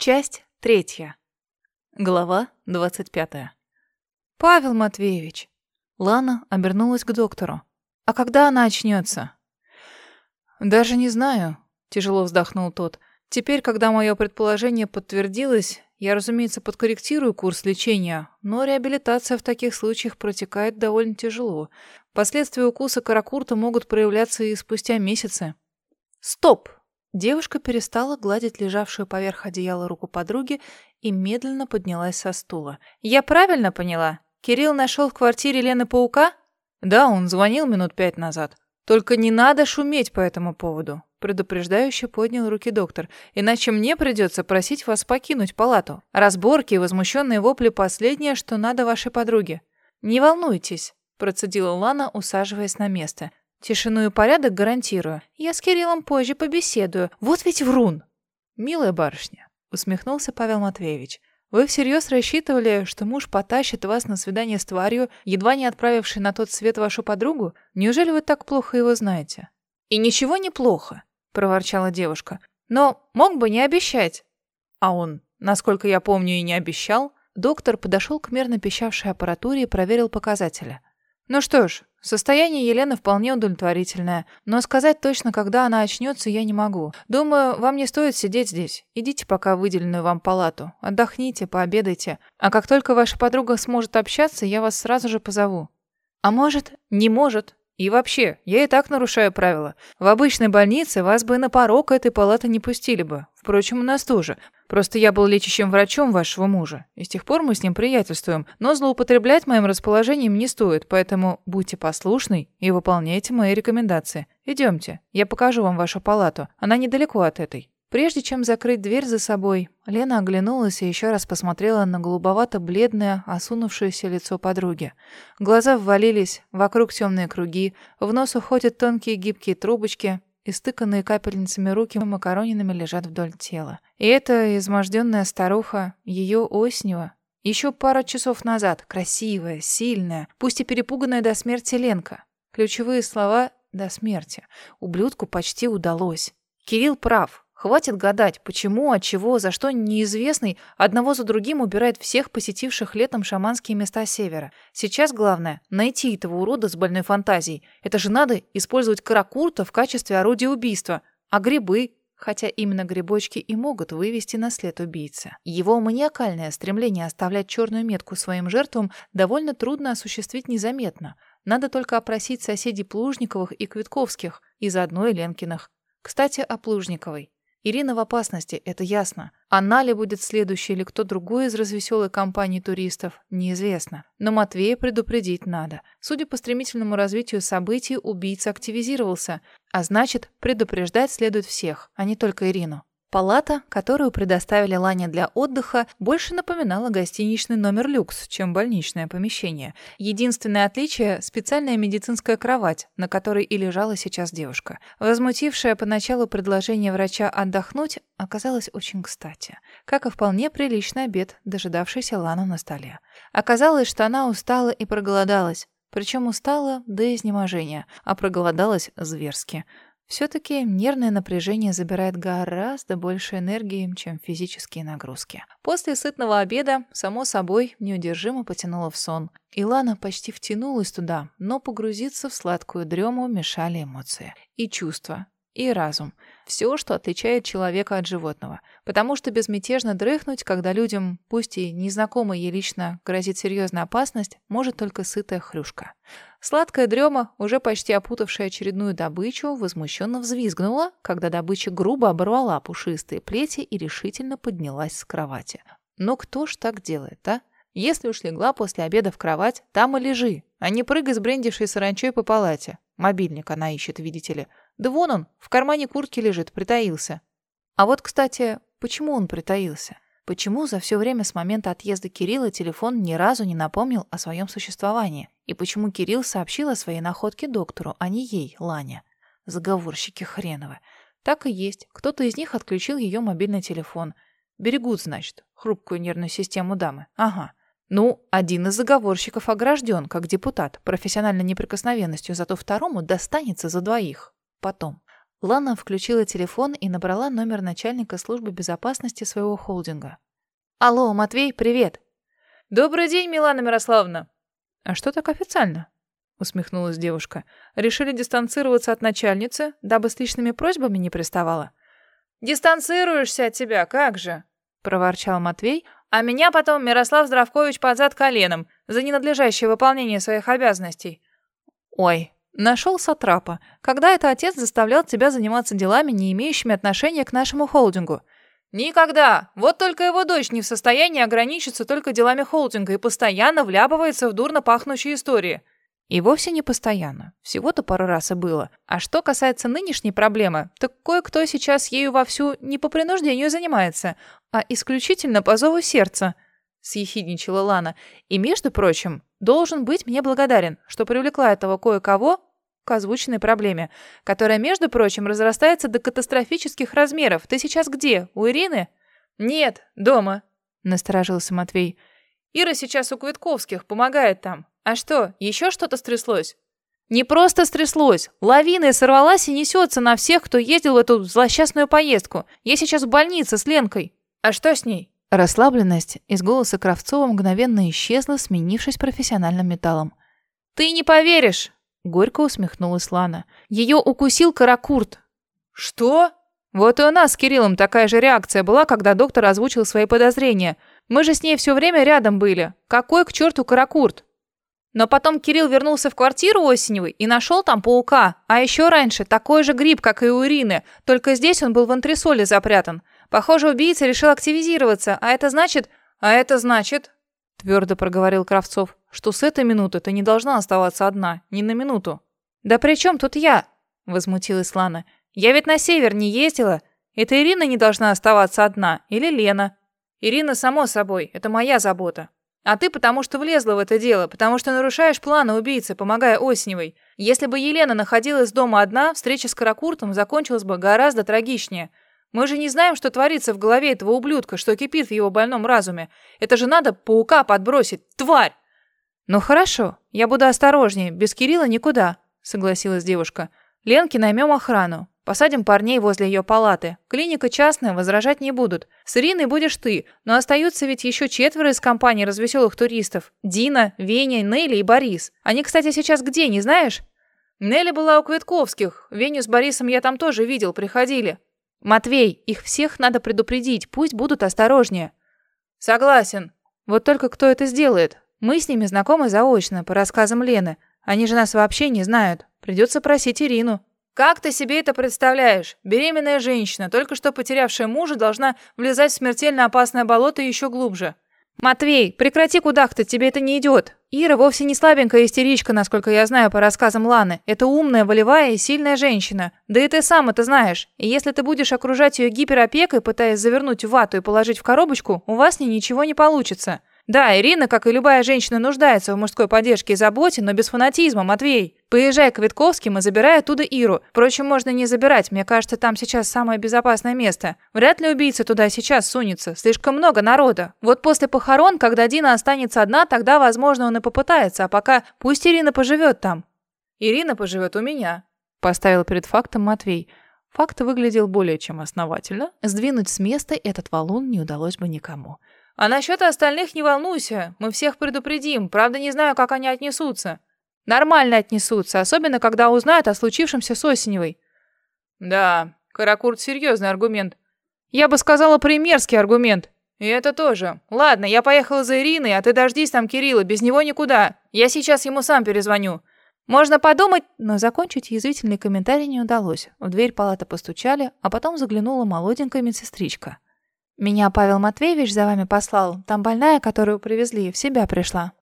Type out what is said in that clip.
Часть третья. Глава двадцать пятая. «Павел Матвеевич!» Лана обернулась к доктору. «А когда она очнется?» «Даже не знаю», — тяжело вздохнул тот. «Теперь, когда мое предположение подтвердилось, я, разумеется, подкорректирую курс лечения, но реабилитация в таких случаях протекает довольно тяжело. Последствия укуса каракурта могут проявляться и спустя месяцы». «Стоп!» Девушка перестала гладить лежавшую поверх одеяла руку подруги и медленно поднялась со стула. «Я правильно поняла? Кирилл нашел в квартире Лены паука?» «Да, он звонил минут пять назад. Только не надо шуметь по этому поводу», — предупреждающе поднял руки доктор. «Иначе мне придется просить вас покинуть палату. Разборки и возмущенные вопли — последнее, что надо вашей подруге». «Не волнуйтесь», — процедила Лана, усаживаясь на место. Тишину и порядок гарантирую. Я с Кириллом позже побеседую. Вот ведь врун. Милая барышня, усмехнулся Павел Матвеевич. Вы всерьез рассчитывали, что муж потащит вас на свидание с тварью, едва не отправившей на тот свет вашу подругу? Неужели вы так плохо его знаете? И ничего не плохо, проворчала девушка. Но мог бы не обещать. А он, насколько я помню, и не обещал. Доктор подошел к мерно пищавшей аппаратуре и проверил показатели. Ну что ж, состояние Елены вполне удовлетворительное, но сказать точно, когда она очнется, я не могу. Думаю, вам не стоит сидеть здесь. Идите пока в выделенную вам палату. Отдохните, пообедайте. А как только ваша подруга сможет общаться, я вас сразу же позову. А может, не может. И вообще, я и так нарушаю правила. В обычной больнице вас бы на порог этой палаты не пустили бы. Впрочем, у нас тоже. Просто я был лечащим врачом вашего мужа, и с тех пор мы с ним приятельствуем. Но злоупотреблять моим расположением не стоит, поэтому будьте послушны и выполняйте мои рекомендации. Идемте, я покажу вам вашу палату. Она недалеко от этой. Прежде чем закрыть дверь за собой, Лена оглянулась и еще раз посмотрела на голубовато-бледное, осунувшееся лицо подруги. Глаза ввалились, вокруг темные круги, в нос уходят тонкие гибкие трубочки, Истыканные капельницами руки макаронинами лежат вдоль тела. И эта изможденная старуха, ее Оснева, еще пару часов назад, красивая, сильная, пусть и перепуганная до смерти Ленка. Ключевые слова «до смерти». Ублюдку почти удалось. Кирилл прав. Хватит гадать, почему, от чего, за что неизвестный одного за другим убирает всех посетивших летом шаманские места севера. Сейчас главное — найти этого урода с больной фантазией. Это же надо использовать каракурта в качестве орудия убийства. А грибы, хотя именно грибочки и могут вывести на след убийцы. Его маниакальное стремление оставлять черную метку своим жертвам довольно трудно осуществить незаметно. Надо только опросить соседей Плужниковых и Квитковских, и заодно и Ленкиных. Кстати, о Плужниковой. Ирина в опасности, это ясно. Она ли будет следующей или кто другой из развеселой компании туристов, неизвестно. Но Матвея предупредить надо. Судя по стремительному развитию событий, убийца активизировался. А значит, предупреждать следует всех, а не только Ирину. Палата, которую предоставили Лане для отдыха, больше напоминала гостиничный номер люкс, чем больничное помещение. Единственное отличие – специальная медицинская кровать, на которой и лежала сейчас девушка. Возмутившее поначалу предложение врача отдохнуть оказалось очень кстати. Как и вполне приличный обед, дожидавшийся Лану на столе. Оказалось, что она устала и проголодалась. Причем устала до изнеможения, а проголодалась зверски – все-таки нервное напряжение забирает гораздо больше энергии, чем физические нагрузки. После сытного обеда, само собой, неудержимо потянуло в сон. Илана почти втянулась туда, но погрузиться в сладкую дрему мешали эмоции. И чувства, и разум. Все, что отличает человека от животного. Потому что безмятежно дрыхнуть, когда людям, пусть и незнакомой ей лично, грозит серьезная опасность, может только сытая хрюшка. Сладкая дрема, уже почти опутавшая очередную добычу, возмущенно взвизгнула, когда добыча грубо оборвала пушистые плети и решительно поднялась с кровати. Но кто ж так делает, а? Если уж легла после обеда в кровать, там и лежи, а не прыгай с брендившей саранчой по палате. Мобильник она ищет, видите ли. Да вон он, в кармане куртки лежит, притаился. А вот, кстати, почему он притаился? Почему за все время с момента отъезда Кирилла телефон ни разу не напомнил о своем существовании? И почему Кирилл сообщил о своей находке доктору, а не ей, Лане? Заговорщики хреновы. Так и есть. Кто-то из них отключил ее мобильный телефон. Берегут, значит, хрупкую нервную систему дамы. Ага. Ну, один из заговорщиков огражден, как депутат, профессиональной неприкосновенностью, зато второму достанется за двоих. Потом. Лана включила телефон и набрала номер начальника службы безопасности своего холдинга. «Алло, Матвей, привет!» «Добрый день, Милана Мирославовна!» «А что так официально?» — усмехнулась девушка. «Решили дистанцироваться от начальницы, дабы с личными просьбами не приставала?» «Дистанцируешься от тебя, как же?» — проворчал Матвей. «А меня потом Мирослав Здравкович под зад коленом за ненадлежащее выполнение своих обязанностей». «Ой, нашел сатрапа. Когда это отец заставлял тебя заниматься делами, не имеющими отношения к нашему холдингу?» «Никогда! Вот только его дочь не в состоянии ограничиться только делами холдинга и постоянно вляпывается в дурно пахнущие истории». И вовсе не постоянно. Всего-то пару раз и было. А что касается нынешней проблемы, так кое-кто сейчас ею вовсю не по принуждению занимается, а исключительно по зову сердца, — съехидничала Лана. И, между прочим, должен быть мне благодарен, что привлекла этого кое-кого к озвученной проблеме, которая, между прочим, разрастается до катастрофических размеров. Ты сейчас где? У Ирины? Нет, дома, — насторожился Матвей. Ира сейчас у Квитковских, помогает там. А что, еще что-то стряслось? Не просто стряслось. Лавиной сорвалась и несется на всех, кто ездил в эту злосчастную поездку. Я сейчас в больнице с Ленкой. А что с ней? Расслабленность из голоса Кравцова мгновенно исчезла, сменившись профессиональным металлом. «Ты не поверишь!» — горько усмехнулась Лана. «Ее укусил каракурт». «Что?» Вот и у нас с Кириллом такая же реакция была, когда доктор озвучил свои подозрения. Мы же с ней все время рядом были. Какой к черту каракурт? Но потом Кирилл вернулся в квартиру Осеневой и нашел там паука. А еще раньше такой же гриб, как и у Ирины, только здесь он был в антресоле запрятан. Похоже, убийца решил активизироваться, а это значит... А это значит... Твердо проговорил Кравцов, что с этой минуты ты не должна оставаться одна, ни на минуту. «Да при чем тут я?» – возмутилась Лана. «Я ведь на север не ездила. Это Ирина не должна оставаться одна, или Лена?» «Ирина, само собой, это моя забота. А ты потому что влезла в это дело, потому что нарушаешь планы убийцы, помогая Осневой. Если бы Елена находилась дома одна, встреча с Каракуртом закончилась бы гораздо трагичнее. Мы же не знаем, что творится в голове этого ублюдка, что кипит в его больном разуме. Это же надо паука подбросить, тварь!» «Ну хорошо, я буду осторожнее, без Кирилла никуда», — согласилась девушка. «Ленке наймем охрану. Посадим парней возле ее палаты. Клиника частная, возражать не будут. С Ириной будешь ты, но остаются ведь еще четверо из компании развеселых туристов. Дина, Веня, Нелли и Борис. Они, кстати, сейчас где, не знаешь? Нелли была у Квитковских. Веню с Борисом я там тоже видел, приходили. Матвей, их всех надо предупредить, пусть будут осторожнее. Согласен. Вот только кто это сделает? Мы с ними знакомы заочно, по рассказам Лены. Они же нас вообще не знают. Придется просить Ирину. Как ты себе это представляешь? Беременная женщина, только что потерявшая мужа, должна влезать в смертельно опасное болото еще глубже. Матвей, прекрати кудахтать, тебе это не идет. Ира вовсе не слабенькая истеричка, насколько я знаю по рассказам Ланы. Это умная, волевая и сильная женщина. Да и ты сам это знаешь. И если ты будешь окружать ее гиперопекой, пытаясь завернуть в вату и положить в коробочку, у вас с ней ничего не получится. Да, Ирина, как и любая женщина, нуждается в мужской поддержке и заботе, но без фанатизма, Матвей. Поезжай к Витковским и забирай оттуда Иру. Впрочем, можно не забирать, мне кажется, там сейчас самое безопасное место. Вряд ли убийца туда сейчас сунется, слишком много народа. Вот после похорон, когда Дина останется одна, тогда, возможно, он и попытается, а пока пусть Ирина поживет там. Ирина поживет у меня, поставил перед фактом Матвей. Факт выглядел более чем основательно. Сдвинуть с места этот валун не удалось бы никому. А насчет остальных не волнуйся, мы всех предупредим. Правда, не знаю, как они отнесутся. Нормально отнесутся, особенно когда узнают о случившемся с Осеневой. Да, Каракурт серьезный аргумент. Я бы сказала, примерский аргумент. И это тоже. Ладно, я поехала за Ириной, а ты дождись там Кирилла, без него никуда. Я сейчас ему сам перезвоню. Можно подумать, но закончить язвительный комментарий не удалось. В дверь палаты постучали, а потом заглянула молоденькая медсестричка. «Меня Павел Матвеевич за вами послал. Там больная, которую привезли, в себя пришла».